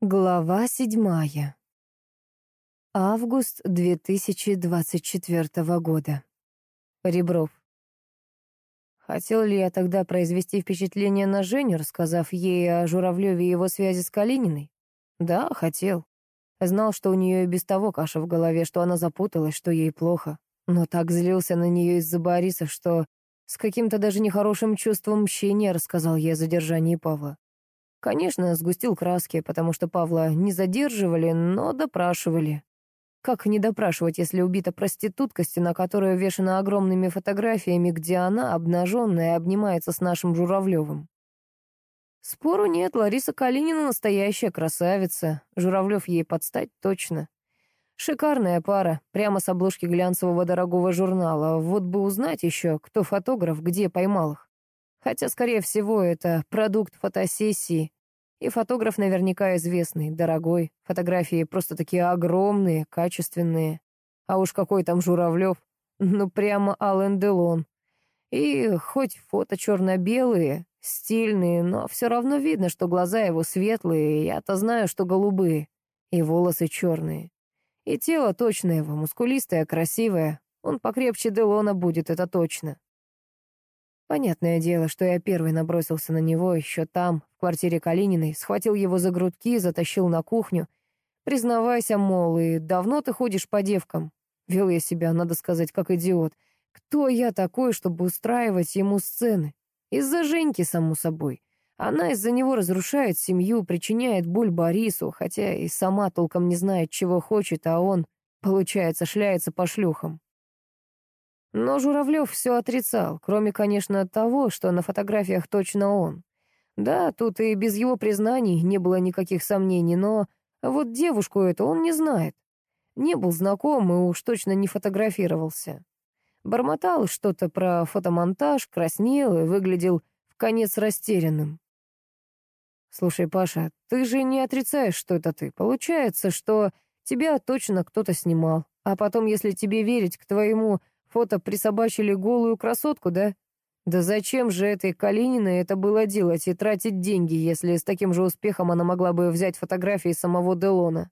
Глава седьмая. Август 2024 года. Ребров. Хотел ли я тогда произвести впечатление на Женю, рассказав ей о Журавлеве и его связи с Калининой? Да, хотел. Знал, что у нее и без того каша в голове, что она запуталась, что ей плохо. Но так злился на нее из-за Бориса, что с каким-то даже нехорошим чувством мщения рассказал ей о задержании Павла. Конечно, сгустил краски, потому что Павла не задерживали, но допрашивали. Как не допрашивать, если убита проститутка, стена которой увешана огромными фотографиями, где она, обнаженная, обнимается с нашим Журавлевым? Спору нет, Лариса Калинина настоящая красавица. Журавлев ей подстать точно. Шикарная пара, прямо с обложки глянцевого дорогого журнала. Вот бы узнать еще, кто фотограф, где поймал их. Хотя, скорее всего, это продукт фотосессии. И фотограф наверняка известный, дорогой. Фотографии просто такие огромные, качественные. А уж какой там Журавлев. Ну, прямо Ален Делон. И хоть фото черно-белые, стильные, но все равно видно, что глаза его светлые, я-то знаю, что голубые. И волосы черные. И тело точно его, мускулистое, красивое. Он покрепче Делона будет, это точно. Понятное дело, что я первый набросился на него еще там, в квартире Калининой, схватил его за грудки, затащил на кухню. Признавайся, мол, и давно ты ходишь по девкам? Вел я себя, надо сказать, как идиот. Кто я такой, чтобы устраивать ему сцены? Из-за Женьки, само собой. Она из-за него разрушает семью, причиняет боль Борису, хотя и сама толком не знает, чего хочет, а он, получается, шляется по шлюхам. Но Журавлев все отрицал, кроме, конечно, того, что на фотографиях точно он. Да, тут и без его признаний не было никаких сомнений, но вот девушку эту он не знает. Не был знаком и уж точно не фотографировался. Бормотал что-то про фотомонтаж, краснел и выглядел в конец растерянным. «Слушай, Паша, ты же не отрицаешь, что это ты. Получается, что тебя точно кто-то снимал. А потом, если тебе верить к твоему Фото присобачили голую красотку, да? Да зачем же этой Калининой это было делать и тратить деньги, если с таким же успехом она могла бы взять фотографии самого Делона?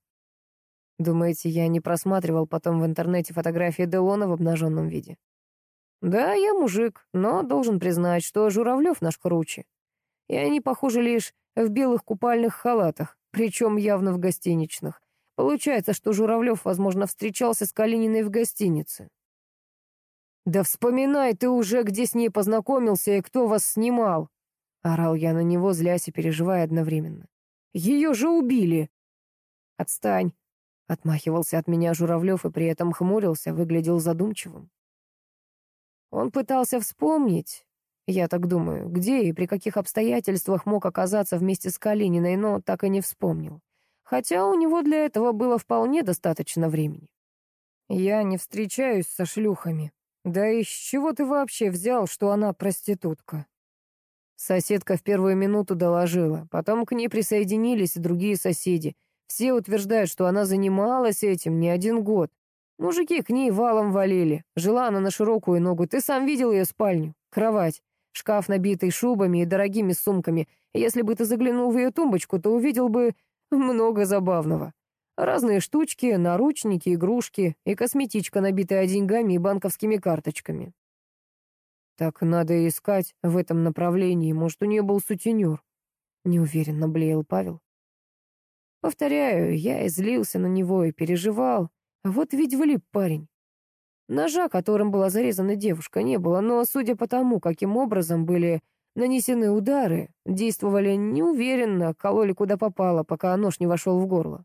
Думаете, я не просматривал потом в интернете фотографии Делона в обнаженном виде? Да, я мужик, но должен признать, что Журавлев наш круче. И они похожи лишь в белых купальных халатах, причем явно в гостиничных. Получается, что Журавлев, возможно, встречался с Калининой в гостинице. «Да вспоминай ты уже, где с ней познакомился и кто вас снимал!» Орал я на него, злясь и переживая одновременно. «Ее же убили!» «Отстань!» — отмахивался от меня Журавлев и при этом хмурился, выглядел задумчивым. Он пытался вспомнить, я так думаю, где и при каких обстоятельствах мог оказаться вместе с Калининой, но так и не вспомнил. Хотя у него для этого было вполне достаточно времени. «Я не встречаюсь со шлюхами», «Да из чего ты вообще взял, что она проститутка?» Соседка в первую минуту доложила. Потом к ней присоединились и другие соседи. Все утверждают, что она занималась этим не один год. Мужики к ней валом валили. Жила она на широкую ногу. Ты сам видел ее спальню? Кровать. Шкаф, набитый шубами и дорогими сумками. Если бы ты заглянул в ее тумбочку, то увидел бы много забавного. Разные штучки, наручники, игрушки и косметичка, набитая деньгами и банковскими карточками. Так надо искать в этом направлении. Может, у нее был сутенер. Неуверенно блеял Павел. Повторяю, я излился на него и переживал. Вот ведь влип парень. Ножа, которым была зарезана девушка, не было, но, судя по тому, каким образом были нанесены удары, действовали неуверенно, кололи куда попало, пока нож не вошел в горло.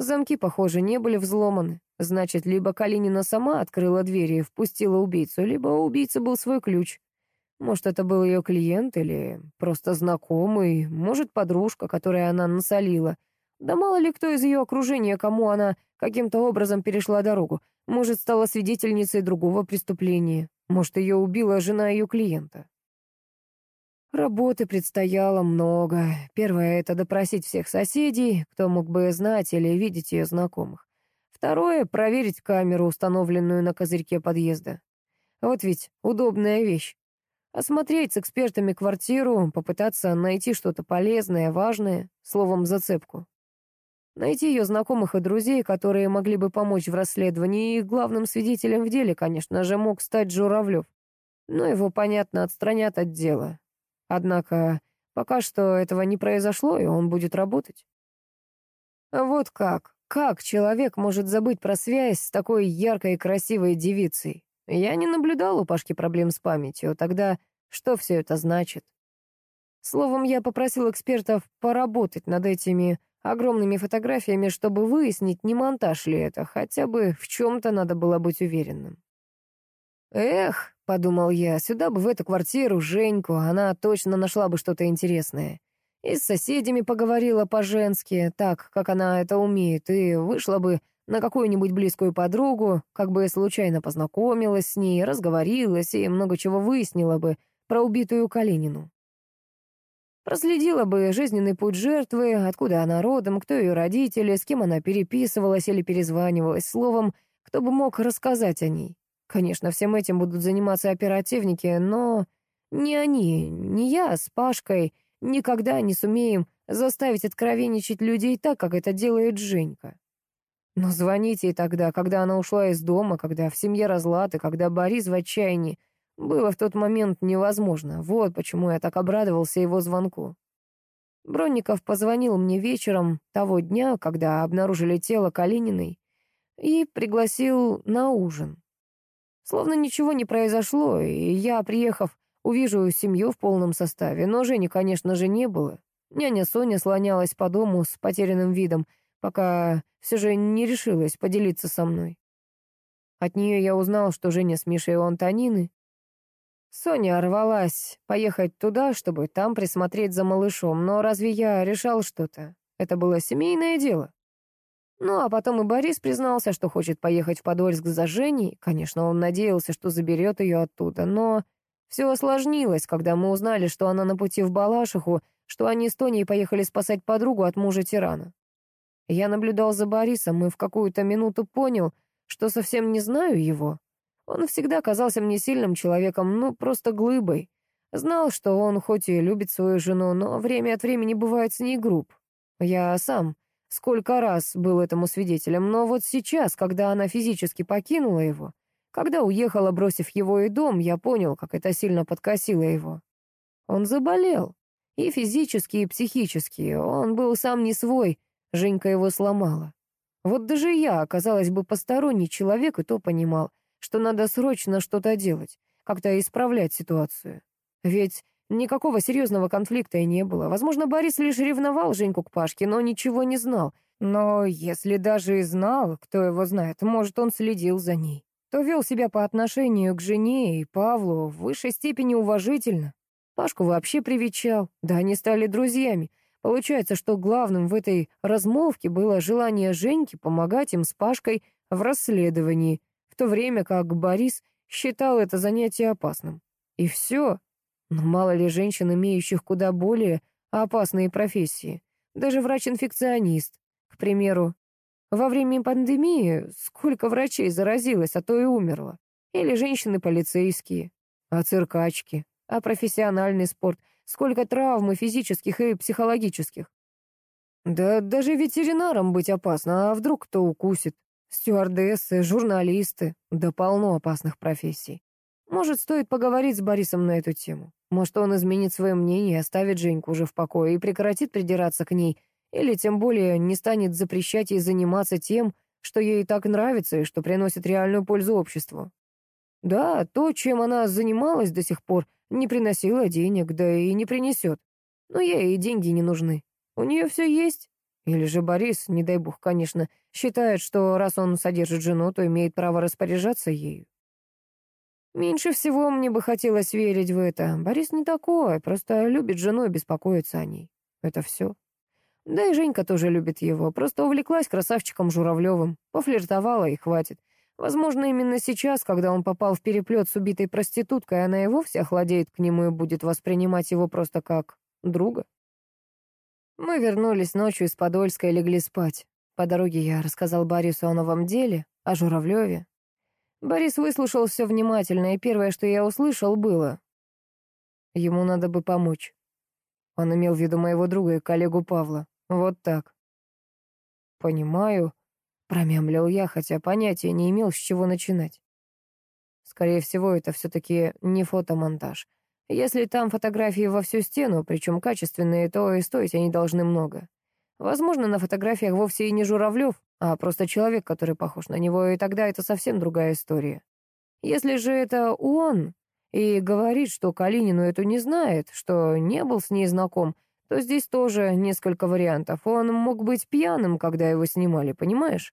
Замки, похоже, не были взломаны. Значит, либо Калинина сама открыла дверь и впустила убийцу, либо у убийцы был свой ключ. Может, это был ее клиент или просто знакомый, может, подружка, которой она насолила. Да мало ли кто из ее окружения, кому она каким-то образом перешла дорогу. Может, стала свидетельницей другого преступления. Может, ее убила жена ее клиента. Работы предстояло много. Первое — это допросить всех соседей, кто мог бы знать или видеть ее знакомых. Второе — проверить камеру, установленную на козырьке подъезда. Вот ведь удобная вещь. Осмотреть с экспертами квартиру, попытаться найти что-то полезное, важное, словом, зацепку. Найти ее знакомых и друзей, которые могли бы помочь в расследовании, и главным свидетелем в деле, конечно же, мог стать Журавлев. Но его, понятно, отстранят от дела. Однако пока что этого не произошло, и он будет работать. Вот как, как человек может забыть про связь с такой яркой и красивой девицей? Я не наблюдал у Пашки проблем с памятью. Тогда что все это значит? Словом, я попросил экспертов поработать над этими огромными фотографиями, чтобы выяснить, не монтаж ли это, хотя бы в чем-то надо было быть уверенным. «Эх», — подумал я, — «сюда бы в эту квартиру Женьку, она точно нашла бы что-то интересное. И с соседями поговорила по-женски, так, как она это умеет, и вышла бы на какую-нибудь близкую подругу, как бы случайно познакомилась с ней, разговорилась и много чего выяснила бы про убитую Калинину. Проследила бы жизненный путь жертвы, откуда она родом, кто ее родители, с кем она переписывалась или перезванивалась, словом, кто бы мог рассказать о ней. Конечно, всем этим будут заниматься оперативники, но не они, не я с Пашкой никогда не сумеем заставить откровенничать людей так, как это делает Женька. Но звоните ей тогда, когда она ушла из дома, когда в семье разлад и когда Борис в отчаянии, было в тот момент невозможно. Вот почему я так обрадовался его звонку. Бронников позвонил мне вечером того дня, когда обнаружили тело Калининой, и пригласил на ужин. Словно ничего не произошло, и я, приехав, увижу семью в полном составе, но Жени, конечно же, не было. Няня Соня слонялась по дому с потерянным видом, пока все же не решилась поделиться со мной. От нее я узнал, что Женя с Мишей у Антонины, Соня рвалась поехать туда, чтобы там присмотреть за малышом, но разве я решал что-то? Это было семейное дело. Ну, а потом и Борис признался, что хочет поехать в Подольск за Женей. Конечно, он надеялся, что заберет ее оттуда, но все осложнилось, когда мы узнали, что она на пути в Балашиху, что они с Тоней поехали спасать подругу от мужа-тирана. Я наблюдал за Борисом и в какую-то минуту понял, что совсем не знаю его. Он всегда казался мне сильным человеком, ну, просто глыбой. Знал, что он хоть и любит свою жену, но время от времени бывает с ней груб. Я сам сколько раз был этому свидетелем, но вот сейчас, когда она физически покинула его, когда уехала, бросив его и дом, я понял, как это сильно подкосило его. Он заболел. И физически, и психически. Он был сам не свой. Женька его сломала. Вот даже я, казалось бы, посторонний человек, и то понимал что надо срочно что-то делать, как-то исправлять ситуацию. Ведь никакого серьезного конфликта и не было. Возможно, Борис лишь ревновал Женьку к Пашке, но ничего не знал. Но если даже и знал, кто его знает, может, он следил за ней, то вел себя по отношению к жене и Павлу в высшей степени уважительно. Пашку вообще привечал, да они стали друзьями. Получается, что главным в этой размолвке было желание Женьки помогать им с Пашкой в расследовании, то время как Борис считал это занятие опасным. И все. Но мало ли женщин, имеющих куда более опасные профессии. Даже врач-инфекционист, к примеру. Во время пандемии сколько врачей заразилось, а то и умерло. Или женщины-полицейские, а циркачки, а профессиональный спорт. Сколько травм и физических, и психологических. Да даже ветеринарам быть опасно, а вдруг кто укусит? Стюардессы, журналисты, да полно опасных профессий. Может, стоит поговорить с Борисом на эту тему. Может, он изменит свое мнение оставит Женьку уже в покое и прекратит придираться к ней, или тем более не станет запрещать ей заниматься тем, что ей так нравится и что приносит реальную пользу обществу. Да, то, чем она занималась до сих пор, не приносило денег, да и не принесет. Но ей и деньги не нужны. У нее все есть, или же Борис, не дай бог, конечно, считает, что раз он содержит жену, то имеет право распоряжаться ею. Меньше всего мне бы хотелось верить в это. Борис не такой, просто любит жену и беспокоится о ней. Это все. Да и Женька тоже любит его, просто увлеклась красавчиком Журавлевым, пофлиртовала и хватит. Возможно, именно сейчас, когда он попал в переплет с убитой проституткой, она и вовсе охладеет к нему и будет воспринимать его просто как друга. Мы вернулись ночью из Подольска и легли спать. По дороге я рассказал Борису о новом деле, о Журавлеве. Борис выслушал все внимательно, и первое, что я услышал, было Ему надо бы помочь. Он имел в виду моего друга и коллегу Павла. Вот так. Понимаю, промямлил я, хотя понятия не имел, с чего начинать. Скорее всего, это все-таки не фотомонтаж. Если там фотографии во всю стену, причем качественные, то и стоить они должны много. Возможно, на фотографиях вовсе и не Журавлев, а просто человек, который похож на него, и тогда это совсем другая история. Если же это он и говорит, что Калинину эту не знает, что не был с ней знаком, то здесь тоже несколько вариантов. Он мог быть пьяным, когда его снимали, понимаешь?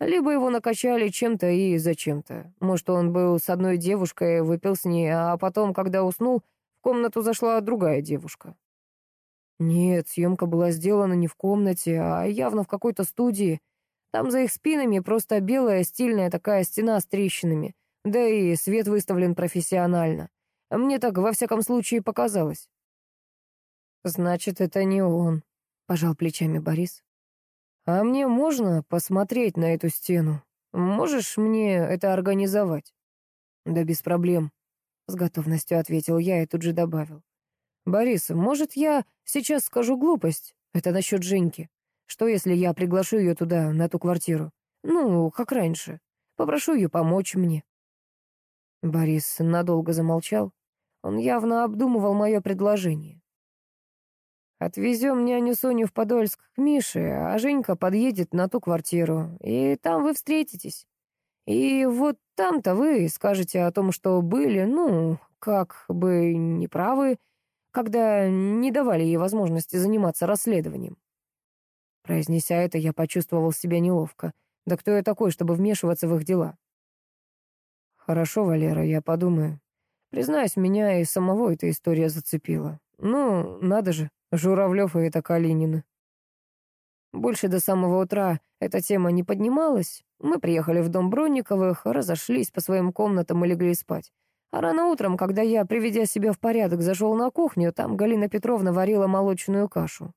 Либо его накачали чем-то и зачем-то. Может, он был с одной девушкой, выпил с ней, а потом, когда уснул, в комнату зашла другая девушка. Нет, съемка была сделана не в комнате, а явно в какой-то студии. Там за их спинами просто белая стильная такая стена с трещинами. Да и свет выставлен профессионально. Мне так во всяком случае показалось. «Значит, это не он», — пожал плечами Борис. «А мне можно посмотреть на эту стену? Можешь мне это организовать?» «Да без проблем», — с готовностью ответил я и тут же добавил. «Борис, может, я сейчас скажу глупость? Это насчет Женьки. Что, если я приглашу ее туда, на ту квартиру? Ну, как раньше. Попрошу ее помочь мне». Борис надолго замолчал. Он явно обдумывал мое предложение. «Отвезем няню Соню в Подольск к Мише, а Женька подъедет на ту квартиру, и там вы встретитесь. И вот там-то вы скажете о том, что были, ну, как бы неправы, когда не давали ей возможности заниматься расследованием». Произнеся это, я почувствовал себя неловко. Да кто я такой, чтобы вмешиваться в их дела? «Хорошо, Валера, я подумаю. Признаюсь, меня и самого эта история зацепила. Ну, надо же, Журавлев и это Калинина. Больше до самого утра эта тема не поднималась. Мы приехали в дом Бронниковых, разошлись по своим комнатам и легли спать. А рано утром, когда я, приведя себя в порядок, зашел на кухню, там Галина Петровна варила молочную кашу.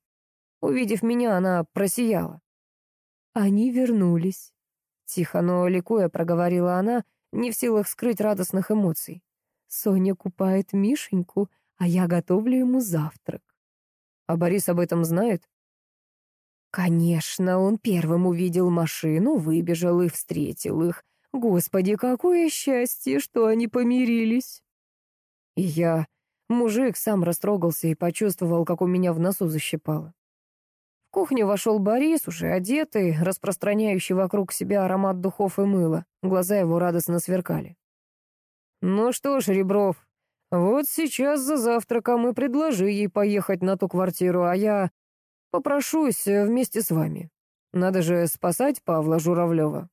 Увидев меня, она просияла. «Они вернулись», — тихо, но ликуя проговорила она, не в силах скрыть радостных эмоций. Соня купает Мишеньку, а я готовлю ему завтрак. А Борис об этом знает? Конечно, он первым увидел машину, выбежал и встретил их. Господи, какое счастье, что они помирились. И я, мужик, сам растрогался и почувствовал, как у меня в носу защипало. В кухню вошел Борис, уже одетый, распространяющий вокруг себя аромат духов и мыла. Глаза его радостно сверкали. «Ну что ж, Ребров, вот сейчас за завтраком и предложи ей поехать на ту квартиру, а я попрошусь вместе с вами. Надо же спасать Павла Журавлева.